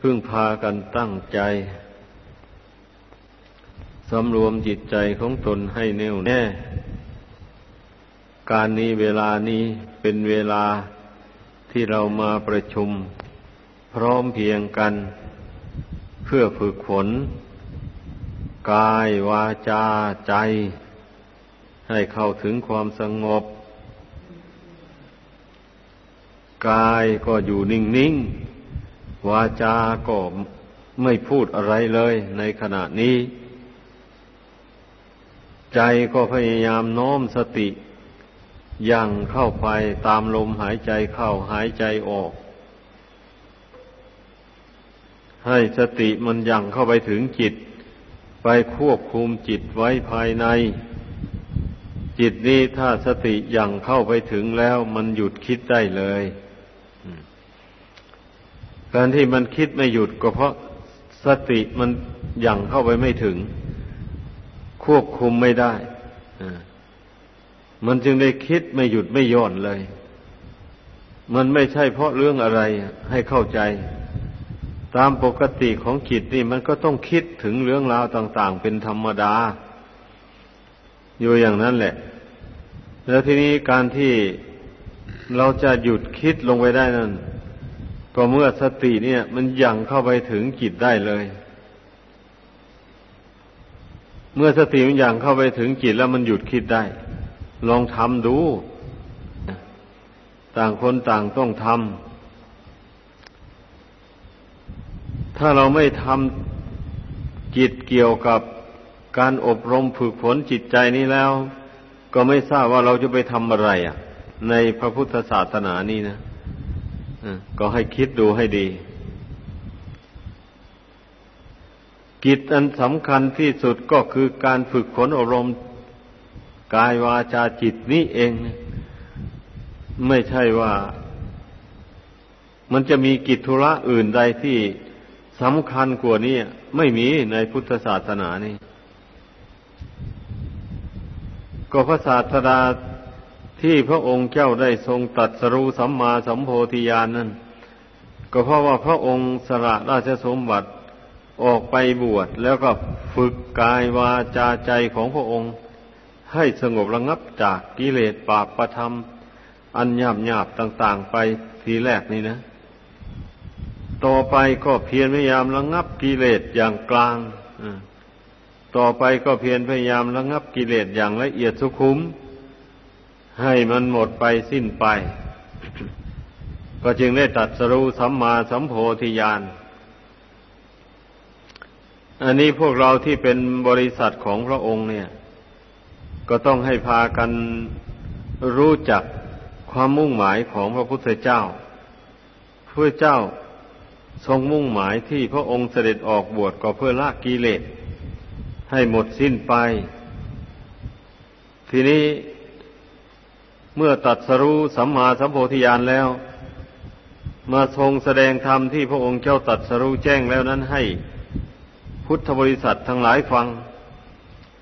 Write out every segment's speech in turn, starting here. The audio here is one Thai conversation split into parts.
พึ่งพากันตั้งใจสำรวมจิตใจของตนให้แน่วแน่ การนี้เวลานี้เป็นเวลาที่เรามาประชุม พร้อมเพียงกัน เพื่อฝึกฝนกายวาจาใจ ให้เข้าถึงความสงบ กายก็อยู่นิ่งๆ วาจาก็ไม่พูดอะไรเลยในขณะนี้ ใจก็พยายามโน้มสติยังเข้าไปตามลมหายใจเข้าหายใจออก ให้สติมันยังเข้าไปถึงจิต ไปควบคุมจิตไว้ภายใน จิตนี้ถ้าสติยังเข้าไปถึงแล้วมันหยุดคิดได้เลย การที่มันคิดไม่หยุดก็เพราะสติมันยังเข้าไปไม่ถึง ควบคุมไม่ได้ มันจึงได้คิดไม่หยุดไม่ย่อนเลย มันไม่ใช่เพราะเรื่องอะไรให้เข้าใจ ตามปกติของจิตนี่มันก็ต้องคิดถึงเรื่องราวต่าง ๆ เป็นธรรมดา อยู่อย่างนั้นแหละ แล้วทีนี้การที่เราจะหยุดคิดลงไปได้นั้น ก็เมื่อสติเนี่ย มันยังเข้าไปถึงจิตได้เลย เมื่อสติมันยังเข้าไปถึงจิตแล้วมันหยุดคิดได้ ลองทำดู ต่างคนต่างต้องทำถ้าเราไม่ทำจิตเกี่ยวกับการอบรมฝึกฝนจิตใจนี้แล้ว ก็ไม่ทราบว่าเราจะไปทำอะไรอะ ในพระพุทธศาสนานี้นะ ก็ให้คิดดูให้ดี กิจอันสำคัญที่สุดก็คือการฝึกฝนอบรมณ์กายวาจาจิตนี้เอง ไม่ใช่ว่า มันจะมีกิจธุระอื่นใดที่สำคัญกว่านี้ไม่มีในพุทธศาสนานี่ก็พระศาสดา ที่พระองค์เจ้าได้ทรงตัดสรู้สัมมาสัมโพธิญาณนนั้นก็เพราะว่าพระองค์สละราชสมบัติออกไปบวชแล้วก็ฝึกกายวาจาใจของพระองค์ ให้สงบระงับจากกิเลสปาปประธรรม อันหยาบหยาบต่าง ๆ ไปทีแรกนี่นะ ต่อไปก็เพียรพยายามระงับกิเลสอย่างกลางต่อไปก็เพียรพยายามระงับกิเลสอย่างละเอียดสุขุม ให้มันหมดไปสิ้นไป ก็จึงได้ตัดสรู้สัมมาสัมโพธิญาณ อันนี้พวกเราที่เป็นบริษัทของพระองค์เนี่ย ก็ต้องให้พากันรู้จักความมุ่งหมายของพระพุทธเจ้าพระเจ้าทรงมุ่งหมายที่พระองค์เสด็จออกบวชก็เพื่อละกิเลสให้หมดสิ้นไป ทีนี้ เมื่อตัดสรู้สัมมาสัมโพธิญาณแล้ว มาทรงแสดงธรรมที่พระองค์เจ้าตัดสรู้แจ้งแล้วนั้นให้พุทธบริษัททั้งหลายฟัง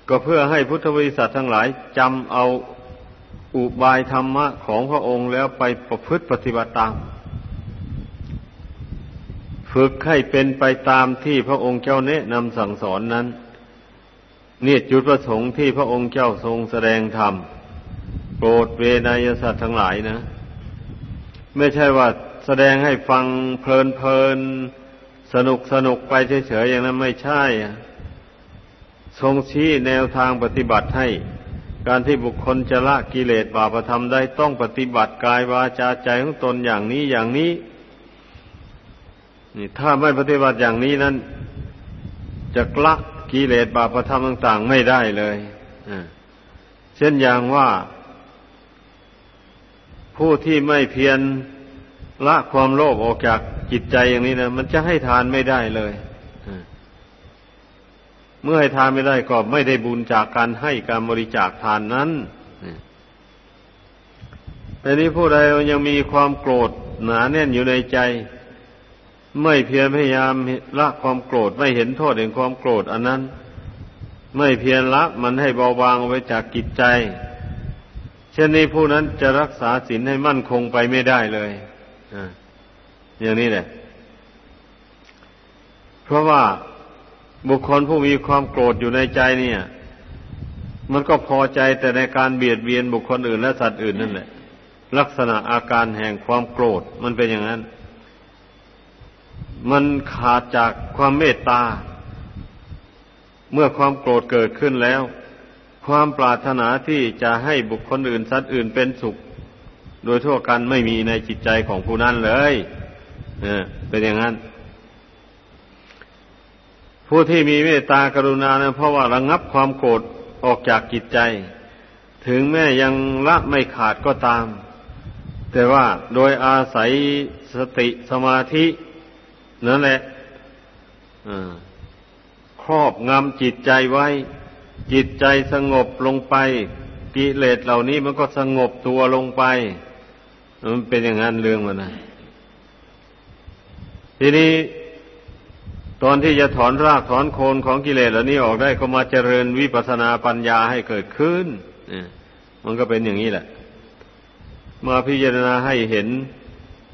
ก็เพื่อให้พุทธบริษัททั้งหลายจำเอาอุบายธรรมะของพระองค์แล้วไปประพฤติปฏิบัติตาม ฝึกให้เป็นไปตามที่พระองค์เจ้าแนะนำสั่งสอนนั้น นี่จุดประสงค์ที่พระองค์เจ้าทรงแสดงธรรม โปรดเวนยสัตว์ทั้งหลายนะ ไม่ใช่ว่าแสดงให้ฟังเพลินเพลินสนุกสนุกไปเฉยๆอย่างนั้นไม่ใช่ทรงชี้แนวทางปฏิบัติให้ การที่บุคคลจะละกิเลสบาปธรรมได้ต้องปฏิบัติกายวาจาใจของตนอย่างนี้อย่างนี้ นี่ถ้าไม่ปฏิบัติอย่างนี้นั้น จะละกิเลสบาปธรรมต่าง ๆ ไม่ได้เลยเช่นอย่างว่า ผู้ที่ไม่เพียรละความโลภออกจากจิตใจอย่างนี้นะมันจะให้ทานไม่ได้เลยเมื่อให้ทานไม่ได้ก็ไม่ได้บุญจากการให้การบริจาคทานนั้นแต่นี้ผู้ใดยังมีความโกรธหนาแน่นอยู่ในใจ ไม่เพียรพยายามละความโกรธไม่เห็นโทษแห่งความโกรธ อันนั้น ไม่เพียรละมันให้เบาบางไว้จากกิจใจเช่นนี้ผู้นั้นจะรักษาศีลให้มั่นคงไปไม่ได้เลยอย่างนี้แหละ เพราะว่าบุคคลผู้มีความโกรธอยู่ในใจเนี่ย มันก็พอใจแต่ในการเบียดเบียนบุคคลอื่นและสัตว์อื่นนั่นแหละ ลักษณะอาการแห่งความโกรธมันเป็นอย่างนั้น มันขาดจากความเมตตา เมื่อความโกรธเกิดขึ้นแล้ว ความปรารถนาที่จะให้บุคคลอื่นสัตว์อื่นเป็นสุข โดยทั่วกันไม่มีในจิตใจของผู้นั้นเลยเออเป็นอย่างนั้น ผู้ที่มีเมตตากรุณานะเพราะว่าระงับความโกรธออกจากจิตใจ ถึงแม้ยังละไม่ขาดก็ตาม แต่ว่าโดยอาศัยสติสมาธินั่นแหละครอบงำจิตใจไว้ จิตใจสงบลงไป กิเลสเหล่านี้มันก็สงบตัวลงไป มันเป็นอย่างนั้นเรื่องมันนะทีนี้ตอนที่จะถอนรากถอนโคนของกิเลสเหล่านี้ออกได้ก็มาเจริญวิปัสนาปัญญาให้เกิดขึ้นมันก็เป็นอย่างนี้แหละ มาพิจารณาให้เห็น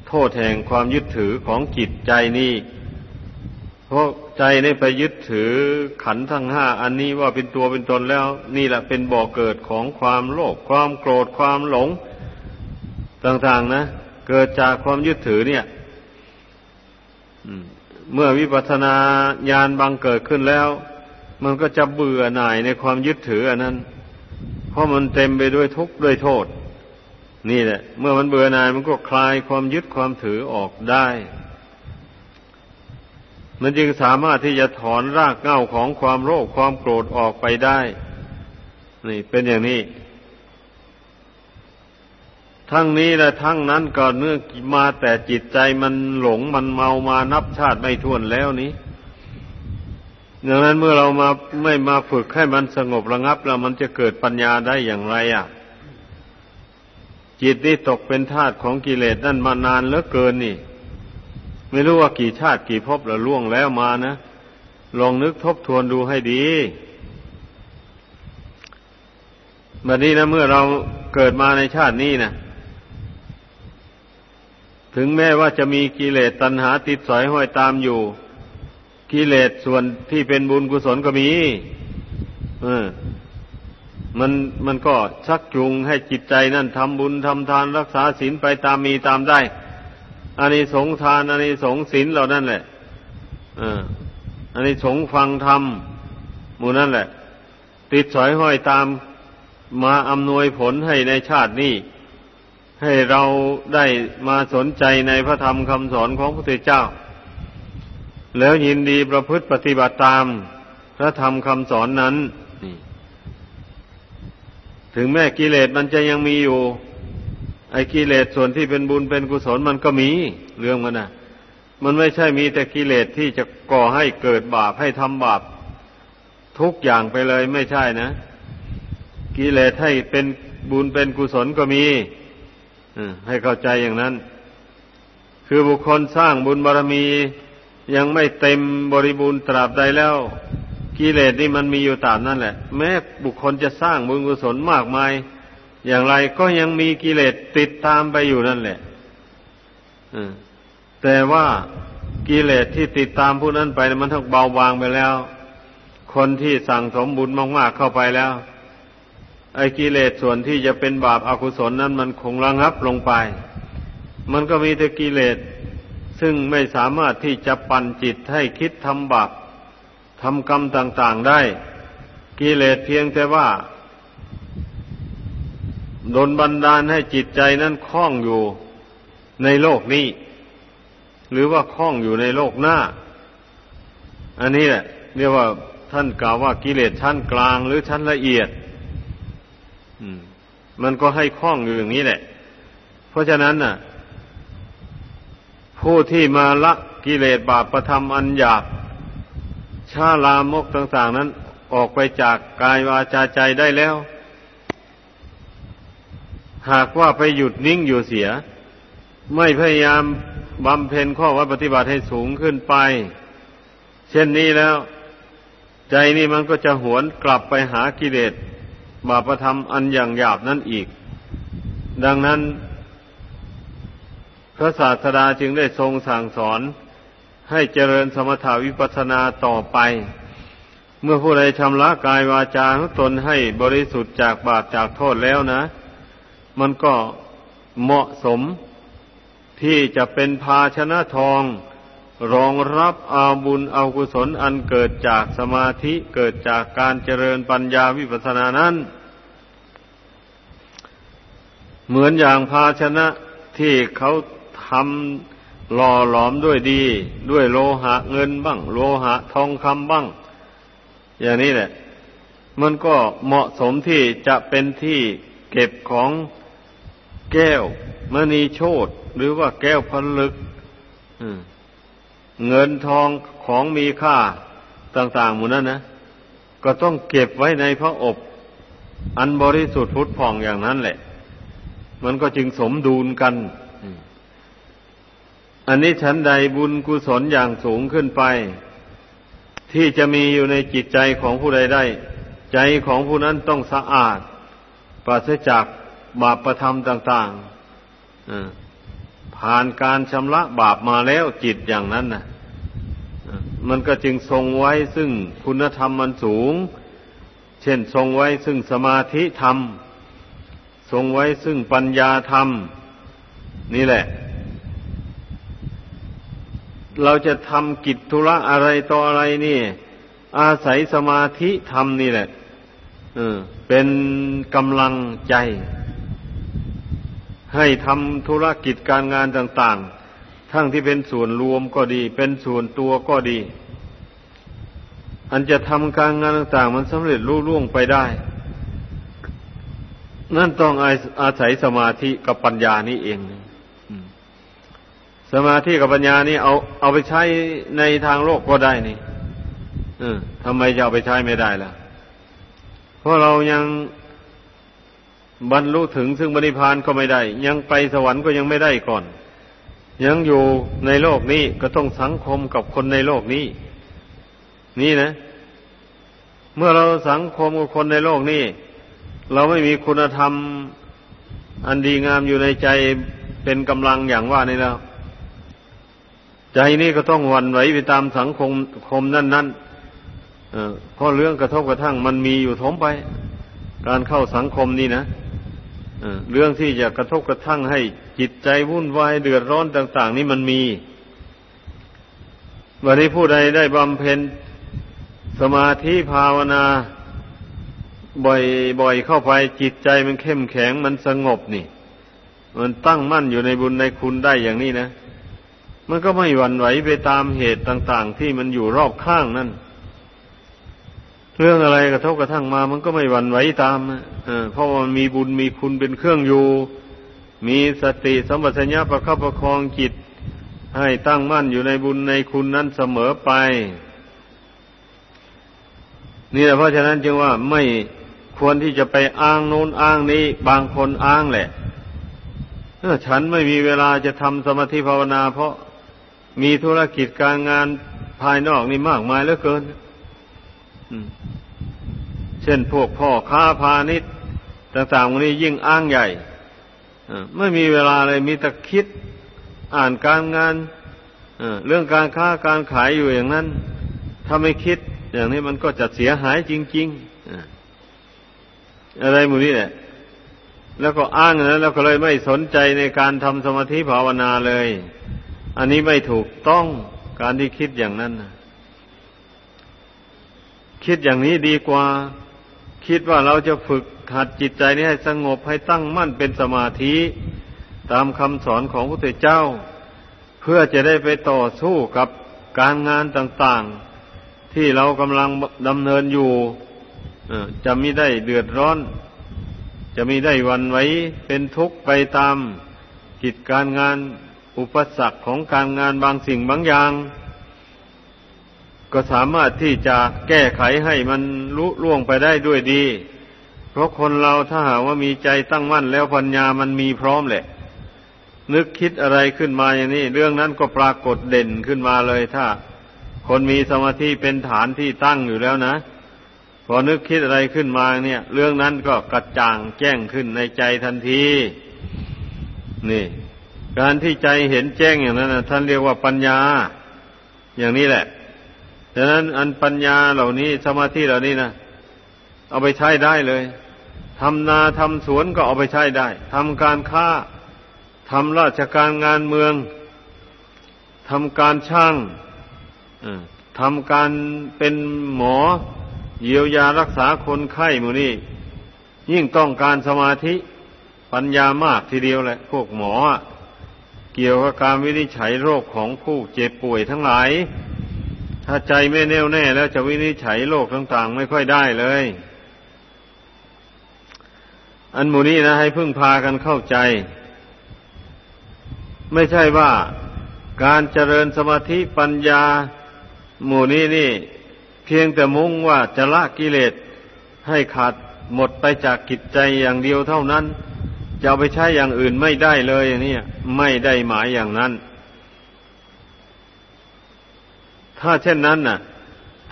โทษแห่งความยึดถือของจิตใจนี่ ราะใจนี่ไปยึดถือขันทั้งห้าอันนี้ว่าเป็นตัวเป็นตนแล้ว นี่แหละเป็นบ่อกเกิดของความโลภความโกรธความหลง ต่างๆนะ เกิดจากความยึดถือเนี่ยเมื่อวิปัสนาญาณบังเกิดขึ้นแล้ว มันก็จะเบื่อหน่ายในความยึดถืออันนั้น เพราะมันเต็มไปด้วยทุกข์ด้วยโทษ นี่แหละ เมื่อมันเบื่อหน่ายมันก็คลายความยึดความถือออกได้ มันจึงสามารถที่จะถอนรากเหง้าของความโลภความโกรธออกไปได้ นี่เป็นอย่างนี้ ทั้งนี้และทั้งนั้นก็เนื่องมาแต่จิตใจมันหลงมันเมามานับชาติไม่ท้วนแล้วนี้ดังนั้นเมื่อเรามาไม่มาฝึกให้มันสงบระงับ แล้วมันจะเกิดปัญญาได้อย่างไรอะ จิตนี่ตกเป็นทาสของกิเลสนั่นมานานเหลือเกินนี่ ไม่รู้ว่ากี่ชาติกี่ภพแล้วล่วงแล้วมานะลองนึกทบทวนดูให้ดีบัดนี้นะเมื่อเราเกิดมาในชาตินี้นะถึงแม้ว่าจะมีกิเลสตัณหาติดสอยห้อยตามอยู่ กิเลสส่วนที่เป็นบุญกุศลก็มีเออมันมันก็ชักจูงให้จิตใจนั่นทำบุญทำทานรักษาศีลไปตามมีตามได้ อันนี้สงทานอันนี้สงศีลเหล่านั้นแหละออันนี้สงฟังธรรมหมู่นั่นแหละ ติดสอยห้อยตามมาอำนวยผลให้ในชาตินี้ ให้เราได้มาสนใจในพระธรรมคำสอนของพระพุทธเจ้า แล้วยินดีประพฤติปฏิบัติตามพระธรรมคำสอนนั้น ถึงแม้กิเลสมันจะยังมีอยู่ ไอ้กิเลสส่วนที่เป็นบุญเป็นกุศลมันก็มีเรื่องมันนะมันไม่ใช่มีแต่กิเลสที่จะก่อให้เกิดบาปให้ทำบาปทุกอย่างไปเลยไม่ใช่นะกิเลสให้เป็นบุญเป็นกุศลก็มีให้เข้าใจอย่างนั้น คือบุคคลสร้างบุญบารรมียังไม่เต็มบริบูรณ์ตราบใดแล้ว กิเลสนี่มันมีอยู่ตามนั่นแหละ แม้บุคคลจะสร้างบุญกุศลมากมาย อย่างไรก็ยังมีกิเลสติดตามไปอยู่นั่นแหละแต่ว่ากิเลสที่ติดตามผู้นั้นไปมันทั้งเบาบางไปแล้ว คนที่สั่งสมบุญมากๆเข้าไปแล้ว ไอ้กิเลสส่วนที่จะเป็นบาปอากุศลนั้นมันคงระงับลงไป มันก็มีแต่กิเลสซึ่งไม่สามารถที่จะปั่นจิตให้คิดทำบาปทำกรรมต่าง ๆได้ กิเลสเพียงแต่ว่า ดนบันดาลให้จิตใจนั้นคล้องอยู่ในโลกนี้ หรือว่าคล้องอยู่ในโลกหน้า อันนี้แหละเรียกว่าท่านกล่าวว่ากิเลสชั้นกลางหรือชั้นละเอียดมันก็ให้คล้องอยู่อย่างนี้แหละ เพราะฉะนั้นน่ะ ผู้ที่มาละกิเลสบาปประทำอันหยาบชาลามกต่าง ๆ นั้นออกไปจากกายวาจาใจได้แล้ว หากว่าไปหยุดนิ่งอยู่เสีย ไม่พยายามบำเพ็ญข้อวัดปฏิบัติให้สูงขึ้นไป เช่นนี้แล้ว ใจนี่มันก็จะหวนกลับไปหากิเลสบาปธรรมอันอย่างหยาบนั่นอีก ดังนั้น พระศาสดาจึงได้ทรงสั่งสอน ให้เจริญสมถาวิปัสสนาต่อไป เมื่อผู้ใดชำระกายวาจาของตนให้บริสุทธิ์จากบาปจากโทษแล้วนะ มันก็เหมาะสมที่จะเป็นภาชนะทอง รองรับอาบุญอากุศลอันเกิดจากสมาธิเกิดจากการเจริญปัญญาวิปัสสนานั้น เหมือนอย่างภาชนะที่เขาทำหล่อหลอมด้วยดี ด้วยโลหะเงินบ้าง โลหะทองคำบ้าง อย่างนี้แหละ มันก็เหมาะสมที่จะเป็นที่เก็บของ แก้วมณีโชตหรือว่าแก้วผลึกเงินทองของมีค่าต่างๆหมดนั้นนะก็ต้องเก็บไว้ในพระอบ อันบริสุทธิ์พุทธผ่องอย่างนั้นแหละ มันก็จึงสมดุลกัน อันนี้ฉันใดบุญกุศลอย่างสูงขึ้นไป ที่จะมีอยู่ในจิตใจของผู้ใดได้ ใจของผู้นั้นต้องสะอาดปราศจาก บาปประทำต่างๆผ่านการชำระบาปมาแล้วจิตอย่างนั้นนะมันก็จึงทรงไว้ซึ่งคุณธรรมมันสูง เช่นทรงไว้ซึ่งสมาธิธรรม ทรงไว้ซึ่งปัญญาธรรม นี่แหละ เราจะทำกิจธุระอะไรต่ออะไรนี่ อาศัยสมาธิธรรมนี่แหละเป็นกำลังใจ ให้ทำธุรกิจการงานต่างๆ ทั้งที่เป็นส่วนรวมก็ดี เป็นส่วนตัวก็ดี อันจะทำการงานต่างๆ มันสำเร็จรุ่ร่วงไปได้ นั่นต้องอาศัยสมาธิกับปัญญานี่เอง สมาธิกับปัญญานี่เอาเอาไปใช้ในทางโลกก็ได้นี่ทำไมจะเอาไปใช้ไม่ได้ล่ะ เพราะเรายัง บรรลุถึงซึ่งบริพานก็ไม่ได้ ยังไปสวรรค์ก็ยังไม่ได้ก่อน ยังอยู่ในโลกนี้ก็ต้องสังคมกับคนในโลกนี้ นี่นะ เมื่อเราสังคมกับคนในโลกนี้ เราไม่มีคุณธรรม อันดีงามอยู่ในใจเป็นกำลังอย่างว่านี่แล้วใจนี้ก็ต้องวันไหวไปตามสังคมคมนั่นนั่นเพราะเรื่องกระทบกระทั่งมันมีอยู่ทมไป การเข้าสังคมนี่นะ เรื่องที่จะกระทบกระทั่งให้จิตใจวุ่นวายเดือดร้อนต่าง ๆ นี่มันมี วันนี้ผู้ใดได้บำเพ็ญสมาธิภาวนาบ่อยๆเข้าไปจิตใจมันเข้มแข็งมันสงบนี่ มันตั้งมั่นอยู่ในบุญในคุณได้อย่างนี้นะ มันก็ไม่หวั่นไหวไปตามเหตุต่าง ๆ ที่มันอยู่รอบข้างนั่น เรื่องอะไรกระทบกระทั่งมา มันก็ไม่หวั่นไหวตามเพราะมันมีบุญมีคุณเป็นเครื่องอยู่ มีสติสัมปชัญญะประคับประคองจิต ให้ตั้งมั่นอยู่ในบุญในคุณนั้นเสมอไป นี่แหละเพราะฉะนั้นจึงว่าไม่ควรที่จะไปอ้างโน้นอ้างนี้ บางคนอ้างแหละฉันไม่มีเวลาจะทำสมาธิภาวนา เพราะมีธุรกิจการงานภายนอกนี่มากมายเหลือเกิน เช่นพวกพ่อค้าพาณิชย์ต่างๆวันนี้ยิ่งอ้างใหญ่ไม่มีเวลาเลยมีแต่คิด อ่านการงานเรื่องการค้าการขายอยู่อย่างนั้น ถ้าไม่คิด อย่างนี้มันก็จะเสียหายจริงๆอะไรมูนี้แหละแล้วก็อ้างนะแล้วก็เลยไม่สนใจในการทำสมาธิภาวนาเลย อันนี้ไม่ถูกต้องการที่คิดอย่างนั้นนะ คิดอย่างนี้ดีกว่า คิดว่าเราจะฝึกหัดจิตใจนี้ให้สงบให้ตั้งมั่นเป็นสมาธิ ตามคำสอนของพระพุทธเจ้า เพื่อจะได้ไปต่อสู้กับการงานต่างๆ ที่เรากำลังดำเนินอยู่จะไม่ได้เดือดร้อน จะไม่ได้วันไว้เป็นทุกข์ไปตามกิจการงานอุปสรรคของการงานบางสิ่งบางอย่าง ก็สามารถที่จะแก้ไขให้มันลุล่วงไปได้ด้วยดี เพราะคนเราถ้าหากว่ามีใจตั้งมั่นแล้วปัญญามันมีพร้อมแหละ นึกคิดอะไรขึ้นมาอย่างนี้ เรื่องนั้นก็ปรากฏเด่นขึ้นมาเลย ถ้า คนมีสมาธิเป็นฐานที่ตั้งอยู่แล้วนะ พอนึกคิดอะไรขึ้นมาเนี่ย เรื่องนั้นก็กระจ่างแจ้งขึ้นในใจทันที นี่ การที่ใจเห็นแจ้งอย่างนั้นนะท่านเรียกว่าปัญญา อย่างนี้แหละ ดังนั้นอันปัญญาเหล่านี้สมาธิเหล่านี้นะเอาไปใช้ได้เลยทำนาทำสวนก็เอาไปใช้ได้ทำการค้าทำราชการงานเมืองทำการช่างทำการเป็นหมอ เยียวยารักษาคนไข้หมูนี่ ยิ่งต้องการสมาธิปัญญามากทีเดียวแหละ พวกหมอ เกี่ยวกับการวินิจฉัยโรคของผู้เจ็บป่วยทั้งหลาย ถ้าใจไม่แน่วแน่แล้วจะวินิจฉัยโรคต่าง ๆ ไม่ค่อยได้เลย อันหมูนี้นะ ให้พึ่งพากันเข้าใจ ไม่ใช่ว่าการเจริญสมาธิปัญญา หมู่นี้นี่ เพียงแต่มุ่งว่าจะละกิเลสให้ขาดหมดไปจากกิจใจอย่างเดียวเท่านั้น จะเอาไปใช้อย่างอื่นไม่ได้เลยนี่ไม่ได้หมายอย่างนั้น ถ้าเช่นนั้นน่ะ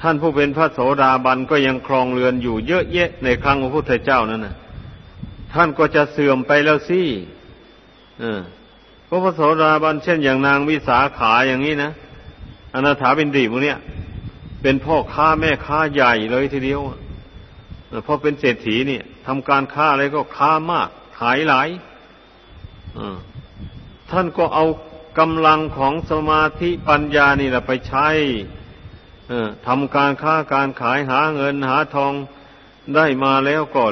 ท่านผู้เป็นพระโสดาบันก็ยังครองเรือนอยู่เยอะแยะในครั้งพระพุทธเจ้านั่นน่ะ ท่านก็จะเสื่อมไปแล้วสิเออพระพระโสดาบันเช่นอย่างนางวิสาขาอย่างนี้นะอนาถาบินดีพวกเนี้ยเป็นพ่อค้าแม่ค้าใหญ่เลยทีเดียวเพราะเป็นเศรษฐีเนี่ยทำการค้าอะไรก็ค้ามาก ขายหลายท่านก็เอา กำลังของสมาธิปัญญานี่แหละไปใช้ทำการค้าการขายหาเงินหาทองได้มาแล้วก็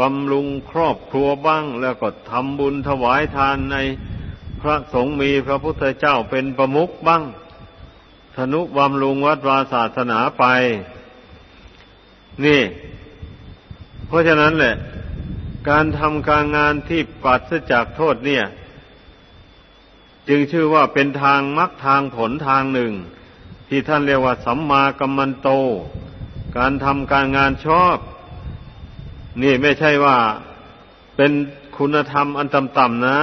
บำรุงครอบครัวบ้าง แล้วก็ทำบุญถวายทานในพระสงฆ์มีพระพุทธเจ้าเป็นประมุขบ้าง ธนุบำรุงวัดวาศาสนาไป นี่ เพราะฉะนั้นแหละ การทำการงานที่ปัดจากโทษเนี่ย จึงชื่อว่าเป็นทางมรรคทางผลทางหนึ่ง ที่ท่านเรียกว่าสัมมากัมมันโต การทำการงานชอบ นี่ไม่ใช่ว่าเป็นคุณธรรมอันต่ำๆนะ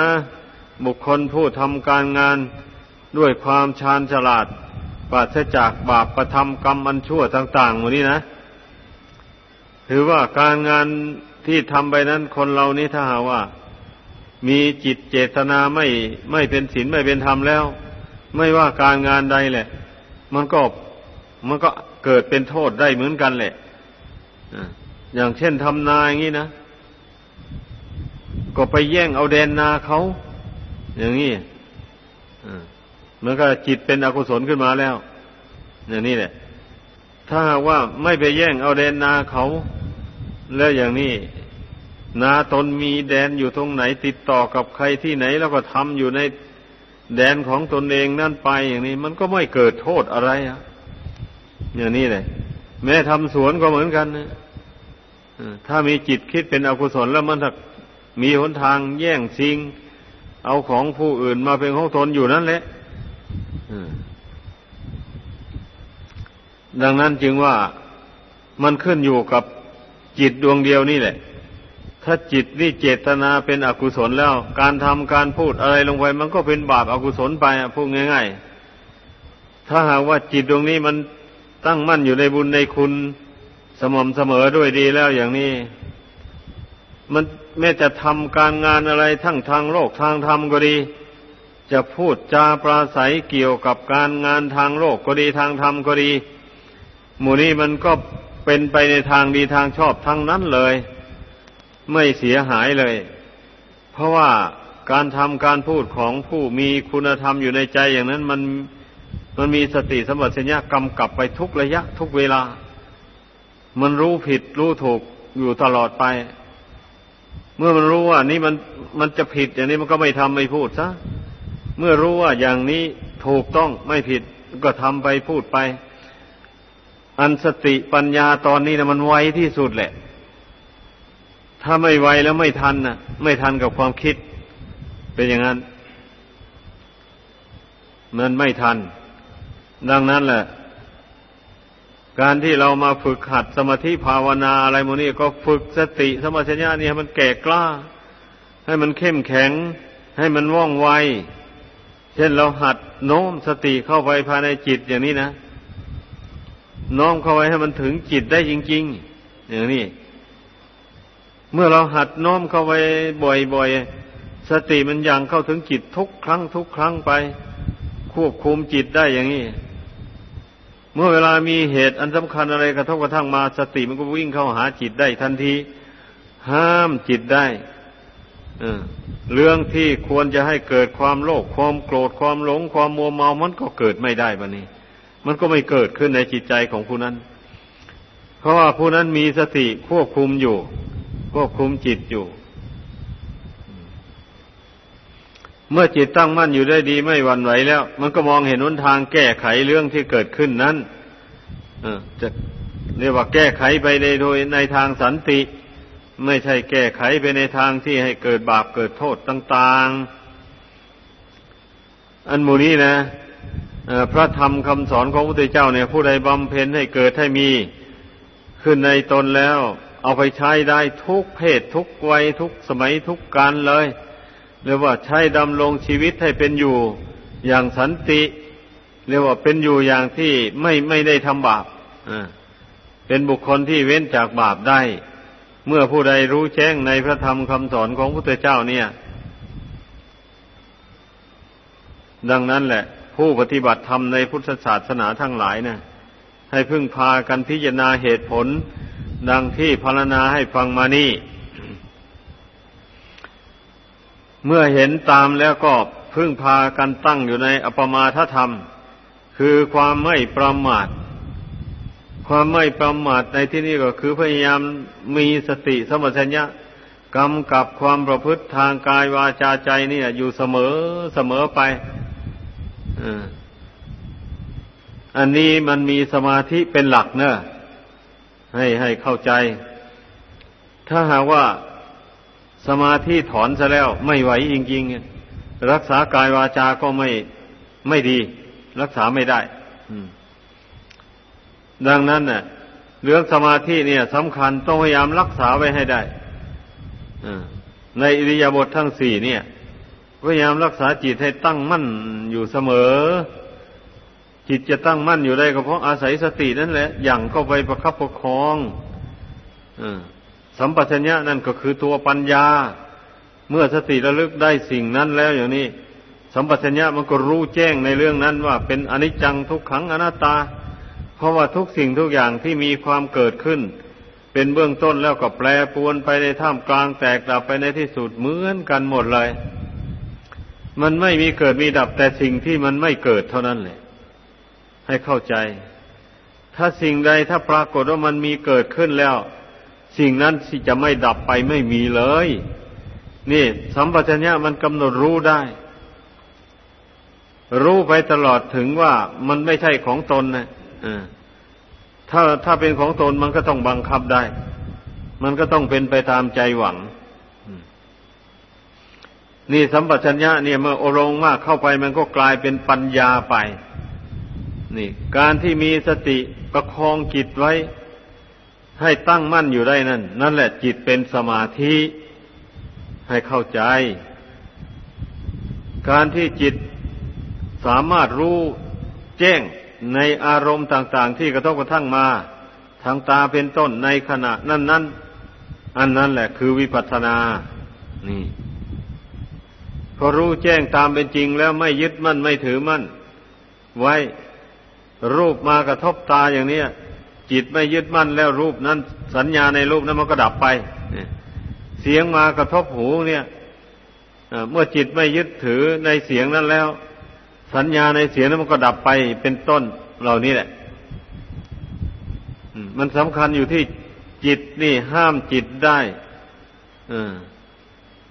บุคคลผู้ทำการงานด้วยความชาญฉลาดปราศจากบาปประทำกรรมอันชั่วต่างๆหมดนี้นะ ถือว่าการงานที่ทำไปนั้นคนเรานี้ถ้าหาว่า มีจิตเจตนาไม่ไม่เป็นศีลไม่เป็นธรรมแล้ว ไม่ว่าการงานใดแหละ มันก็มันก็เกิดเป็นโทษได้เหมือนกันแหละอย่างเช่นทำนาอย่างนี้นะ ก็ไปแย่งเอาแดนนาเขาอย่างนี้มันก็จิตเป็นอกุศลขึ้นมาแล้ว อย่างนี้แหละ ถ้าว่าไม่ไปแย่งเอาแดนนาเขา แล้วอย่างนี้ นาตนมีแดนอยู่ตรงไหนติดต่อกับใครที่ไหน แล้วก็ทำอยู่ในแดนของตนเองนั่นไปอย่างนี้ มันก็ไม่เกิดโทษอะไรอะอย่างนี้เลยแม้ทำสวนก็เหมือนกันนะถ้ามีจิตคิดเป็นอกุศลแล้วมันมีหนทางแย่งชิง เอาของผู้อื่นมาเป็นของตนอยู่นั่นแหละดังนั้นจึงว่ามันขึ้นอยู่กับจิตดวงเดียวนี่แหละ ถ้าจิตนี่เจตนาเป็นอกุศลแล้ว การทำการพูดอะไรลงไป มันก็เป็นบาปอากุศลไปพูดง่าย ๆ ถ้าหากว่าจิตดวงนี้มันตั้งมั่นอยู่ในบุญในคุณสม่ำเสมอด้วยดีแล้วอย่างนี้ มันแม้จะทำการงานอะไรทั้งทางโลกทางธรรมก็ดี จะพูดจาปราศัยเกี่ยวกับการงานทางโลกก็ดีทางธรรมก็ดี หมู่นี้มันก็เป็นไปในทางดีทางชอบทั้งนั้นเลย ไม่เสียหายเลย เพราะว่าการทำการพูดของผู้มีคุณธรรมอยู่ในใจอย่างนั้นมันมันมีสติสมบัติสัญญากำกับไปทุกระยะ ทุกเวลา มันรู้ผิดรู้ถูกอยู่ตลอดไป เมื่อมันรู้ว่านี่มันมันจะผิดอย่างนี้มันก็ไม่ทำไม่พูดซะเมื่อรู้ว่าอย่างนี้ถูกต้องไม่ผิดก็ทำไปพูดไป อันสติปัญญาตอนนี้นะมันไวที่สุดแหละ ถ้าไม่ไวแล้วไม่ทันนะไม่ทันกับความคิด เป็นอย่างนั้นมันไม่ทัน ดังนั้นแหละ การที่เรามาฝึกหัดสมาธิภาวนาอะไรโมนี่ก็ฝึกสติสมาธิญานี่ให้มันแก่กล้า ให้มันเข้มแข็ง ให้มันว่องไว เช่นเราหัดโน้มสติเข้าไปภายในจิตอย่างนี้นะ น้อมเข้าไปให้มันถึงจิตได้จริง ๆ อย่างนี้ เมื่อเราหัดน้อมเข้าไปบ่อยๆ สติมันยังเข้าถึงจิตทุกครั้งทุกครั้งไป ควบคุมจิตได้อย่างนี้ เมื่อเวลามีเหตุอันสำคัญอะไรกระทบกระทั่งมาสติมันก็วิ่งเข้าหาจิตได้ทันที ห้ามจิตได้เรื่องที่ควรจะให้เกิดความโลภความโกรธความหลง ความมัวเมามันก็เกิดไม่ได้บะนี้ มันก็ไม่เกิดขึ้นในจิตใจของผู้นั้น เพราะว่าผู้นั้นมีสติควบคุมอยู่ ควบคุมจิตอยู่ เมื่อจิตตั้งมั่นอยู่ได้ดีไม่หวั่นไหวแล้ว มันก็มองเห็นหนทางแก้ไขเรื่องที่เกิดขึ้นนั้นจะเรียกว่าแก้ไขไปในโดยในทางสันติ ไม่ใช่แก้ไขไปในทางที่ให้เกิดบาปเกิดโทษต่าง ๆ อันมูนี้นะพระธรรมคำสอนของพระพุทธเจ้าเนี่ยผู้ใดบำเพ็ญให้เกิดให้มี ขึ้นในตนแล้ว เอาไปใช้ได้ทุกเพศทุกวัยทุกสมัยทุกการเลย เรียกว่าใช้ดำรงชีวิตให้เป็นอยู่อย่างสันติ เรียกว่าเป็นอยู่อย่างที่ไม่ไม่ได้ทำบาปเป็นบุคคลที่เว้นจากบาปได้ เมื่อผู้ใดรู้แจ้งในพระธรรมคำสอนของพระพุทธเจ้าเนี่ย ดังนั้นแหละ ผู้ปฏิบัติธรรมในพุทธศาสนาทั้งหลายนะให้พึ่งพากันพิจารณาเหตุผล ดังที่พรรณนาให้ฟังมานี่ เมื่อเห็นตามแล้วก็พึ่งพากันตั้งอยู่ในอปมาทธรรม คือความไม่ประมาท ความไม่ประมาทในที่นี้ก็คือพยายามมีสติสมัชัญญะกำกับความประพฤติทางกายวาจาใจนี่อยู่เสมอเสมอไปอันนี้มันมีสมาธิเป็นหลักเนอะ ให้ให้เข้าใจ ถ้าหากว่าสมาธิถอนซะแล้วไม่ไหวจริงๆ รักษากายวาจาก็ไม่ไม่ดี รักษาไม่ได้ดังนั้นน่ะ เรื่องสมาธิเนี่ยสำคัญต้องพยายามรักษาไว้ให้ได้ในอิริยาบถททั้งสี่เนี่ย พยายามรักษาจิตให้ตั้งมั่นอยู่เสมอ จิตจะตั้งมั่นอยู่ได้ก็เพราะอาศัยสตินั่นแหละอย่างเข้าไปประคับประคองสัมปชัญญะนั่นก็คือตัวปัญญา เมื่อสติระลึกได้สิ่งนั้นแล้วอย่างนี้ สัมปชัญญะมันก็รู้แจ้งในเรื่องนั้นว่า เป็นอนิจจังทุกขังอนัตตา เพราะว่าทุกสิ่งทุกอย่างที่มีความเกิดขึ้น เป็นเบื้องต้นแล้วก็แปรปวนไปในท่ามกลางแตกดับไปในที่สุดเหมือนกันหมดเลย มันไม่มีเกิดมีดับแต่สิ่งที่มันไม่เกิดเท่านั้นแหละ ให้เข้าใจ ถ้าสิ่งใดถ้าปรากฏว่ามันมีเกิดขึ้นแล้ว สิ่งนั้นสิจะไม่ดับไปไม่มีเลย นี่ สัมปชัญญะมันกำหนดรู้ได้ รู้ไปตลอดถึงว่ามันไม่ใช่ของตนนะถ้าถ้าเป็นของตนมันก็ต้องบังคับได้ มันก็ต้องเป็นไปตามใจหวังนี่สัมปชัญญะเนี่ยเมื่ออรงมากเข้าไปมันก็กลายเป็นปัญญาไป นี่ การที่มีสติประคองจิตไว้ ให้ตั้งมั่นอยู่ได้นั่น นั่นแหละจิตเป็นสมาธิให้เข้าใจ การที่จิตสามารถรู้แจ้งในอารมณ์ต่าง ๆ ที่กระทบกระทั่งมาทางตาเป็นต้นในขณะนั้น ๆ อันนั้นแหละคือวิปัสสนา นี่พอรู้แจ้งตามเป็นจริงแล้วไม่ยึดมั่นไม่ถือมั่น ไว้ รูปมากระทบตาอย่างนี้จิตไม่ยึดมั่นแล้วรูปนั้น สัญญาในรูปนั้นมันก็ดับไปเสียงมากระทบหูเนี่ยเมื่อจิตไม่ยึดถือในเสียงนั้นแล้ว สัญญาในเสียงนั้นมันก็ดับไปเป็นต้นเหล่านี้แหละมันสำคัญอยู่ที่จิตนี่ห้ามจิตได้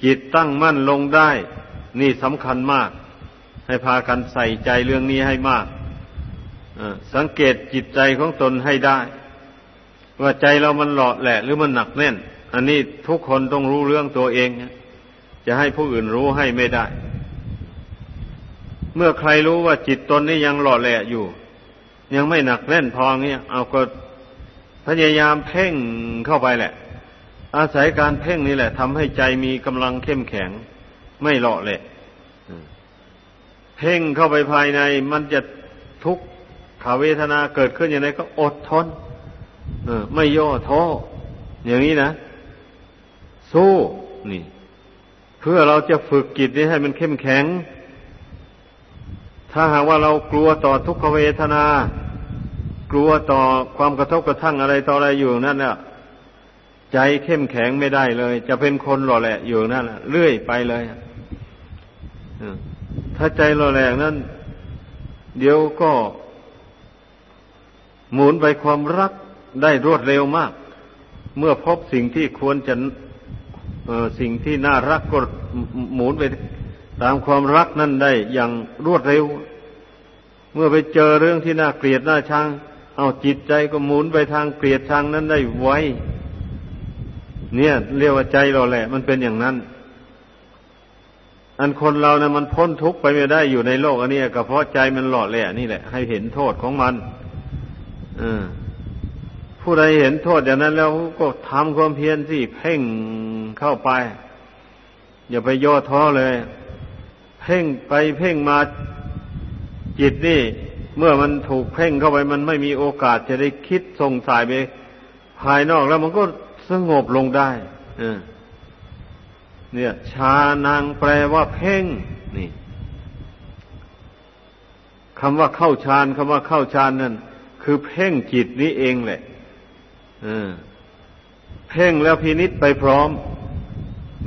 จิตตั้งมั่นลงได้ นี่สำคัญมาก ให้พากันใส่ใจเรื่องนี้ให้มาก สังเกตจิตใจของตนให้ได้ ว่าใจเรามันหล่อแหละหรือมันหนักแน่น อันนี้ทุกคนต้องรู้เรื่องตัวเอง จะให้ผู้อื่นรู้ให้ไม่ได้ เมื่อใครรู้ว่าจิตตนนี้ยังหล่อแหละอยู่ ยังไม่หนักแน่นพอเงี้ยเอาก็พยายามเพ่งเข้าไปแหละ อาศัยการเพ่งนี่แหละทำให้ใจมีกำลังเข้มแข็ง ไม่หล่อแหละเพ่งเข้าไปภายในมันจะทุกขาเวทนาเกิดขึ้นอย่างไรก็อดทนเออไม่ย่อท้ออย่างนี้นะ สู้นี่ เพื่อเราจะฝึกจิตนี้ให้มันเข้มแข็ง ถ้าหากว่าเรากลัวต่อทุกขเวทนา กลัวต่อความกระทบกระทั่งอะไรต่ออะไรอยู่นั่นเนี่ยใจเข้มแข็งไม่ได้เลย จะเป็นคนหล่อแหละอยู่นั่นเรื่อยไปเลยถ้าใจหล่อแหลกนั้นเดี๋ยวก็ หมุนไปความรักได้รวดเร็วมาก เมื่อพบสิ่งที่ควรจะสิ่งที่น่ารักก็หมุนไปตามความรักนั่นได้อย่างรวดเร็ว เมื่อไปเจอเรื่องที่น่าเกลียดน่าชัง เอาจิตใจก็หมุนไปทางเกลียดชังนั้นได้ไวเนี่ยเรียกว่าใจเราแหละ มันเป็นอย่างนั้น อันคนเรานะ่ะมันพ้นทุกข์ไปไม่ได้อยู่ในโลกอันนี้ก็เพราะใจมันหล่อแหละนี่แหละ ให้เห็นโทษของมัน ผู้ใดเห็นโทษอย่างนั้นแล้วก็ทำความเพียรสิเพ่งเข้าไป อย่าไปย่อท้อเลย เพ่งไปเพ่งมาจิตนี่ เมื่อมันถูกเพ่งเข้าไป มันไม่มีโอกาสจะได้คิดส่งสายไป ภายนอกแล้วมันก็สงบลงได้เนี่ยชานางแปลว่าเพ่ง นี่คำว่าเข้าฌานคำว่าเข้าฌานนั่น คือเพ่งจิตนี้เองแหละเพ่งแล้วพินิษไปพร้อม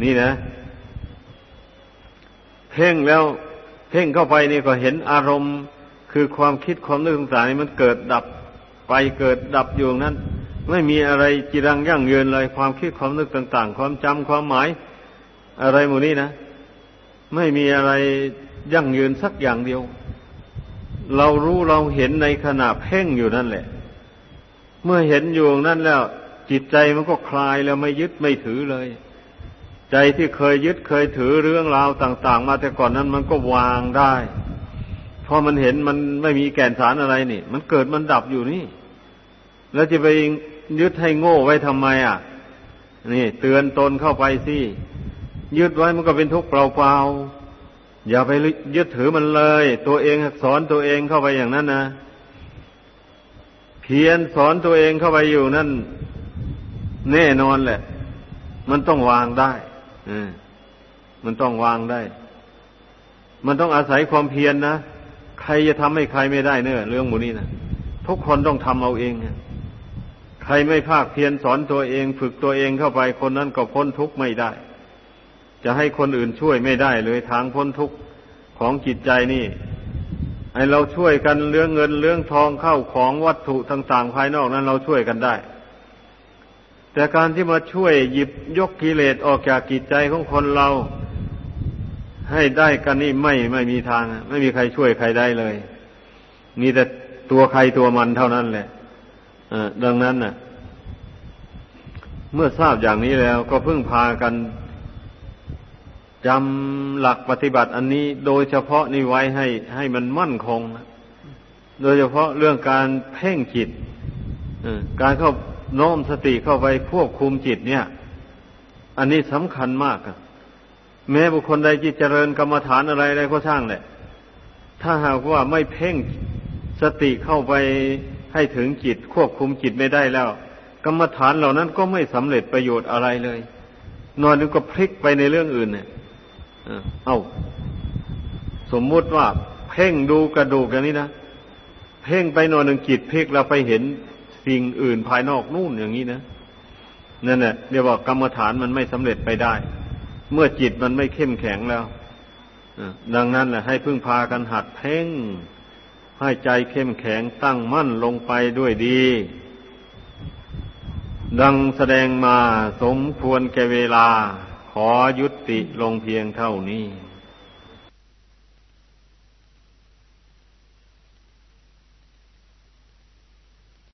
นี่นะ เพ่งแล้ว เพ่งเข้าไปนี่ก็เห็นอารมณ์ คือความคิดความนึกต่างๆมันเกิดดับไปเกิดดับอยู่นั้น ไม่มีอะไรจีรังยั่งยืนเลยความคิดความนึกต่าง ๆ ความจำความหมาย อะไรหมู่นี้นะ ไม่มีอะไรยั่งยืนสักอย่างเดียว เรารู้เราเห็นในขณะเพ่งอยู่นั่นแหละ เมื่อเห็นอยู่นั่นแล้ว จิตใจมันก็คลายแล้วไม่ยึดไม่ถือเลย ใจที่เคยยึดเคยถือเรื่องราวต่าง ๆ มาแต่ก่อนนั้นมันก็วางได้พอมันเห็นมันไม่มีแก่นสารอะไรนี่ มันเกิดมันดับอยู่นี่ แล้วจะไปยึดให้โง่ไว้ทำไมอะ นี่ เตือนตนเข้าไปสิยึดไว้มันก็เป็นทุกข์เปล่าๆ อย่าไปยึดถือมันเลย ตัวเองสอนตัวเองเข้าไปอย่างนั้นนะเพียรสอนตัวเองเข้าไปอยู่นั่นแน่นอนแหละ มันต้องวางได้มันต้องวางได้ มันต้องอาศัยความเพียรนนะใครจะทำให้ใครไม่ได้เนอะเรื่องหมูนี้นะทุกคนต้องทำเอาเองใครไม่ภาคเพียรสอนตัวเอง ฝึกตัวเองเข้าไปคนนั้นก็พ้นทุกข์ไม่ได้ จะให้คนอื่นช่วยไม่ได้เลยทางพ้นทุกข์ของจิตใจนี่ไอเราช่วยกันเรื่องเงินเรื่องทองเข้าของวัตถุต่างๆภายนอกนั้น เราช่วยกันได้ แต่การที่มาช่วยหยิบยกกิเลสออกจากจิตใจของคนเรา ให้ได้กันนี่ไม่ไม่มีทาง ไม่มีใครช่วยใครได้เลย มีแต่ตัวใครตัวมันเท่านั้นแหละดังนั้นน่ะ เมื่อทราบอย่างนี้แล้วก็เพิ่งพากัน จำหลักปฏิบัติอันนี้โดยเฉพาะนี่ไว้ให้ให้มันมั่นคงนะโดยเฉพาะเรื่องการเพ่งจิตการเข้าโน้มสติเข้าไปควบคุมจิตเนี่ย อันนี้สำคัญมากแม้บุคคลใดจิตเจริญกรรมฐานอะไรอะไรก็ช่างแหละ ถ้าหากว่าไม่เพ่งสติเข้าไปให้ถึงจิต ควบคุมจิตไม่ได้แล้ว กรรมฐานเหล่านั้นก็ไม่สำเร็จประโยชน์อะไรเลย นอนนึงก็พลิกไปในเรื่องอื่นเนี่ย เอาสมมุติว่า เพ่งดูกระดูกอย่างนี้นะเพ่งไปนอนหนึ่งจิตพลิกแล้วไปเห็นสิ่งอื่นภายนอกนู่นอย่างนี้นะนั่นแหละเรียกว่ากรรมฐานมันไม่สำเร็จไปได้ เมื่อจิตมันไม่เข้มแข็งแล้วดังนั้นแหละให้พึ่งพากันหัดเพ่ง ให้ใจเข้มแข็งตั้งมั่นลงไปด้วยดี ดังแสดงมาสมควรแก่เวลา ขอยุติลงเพียงเท่านี้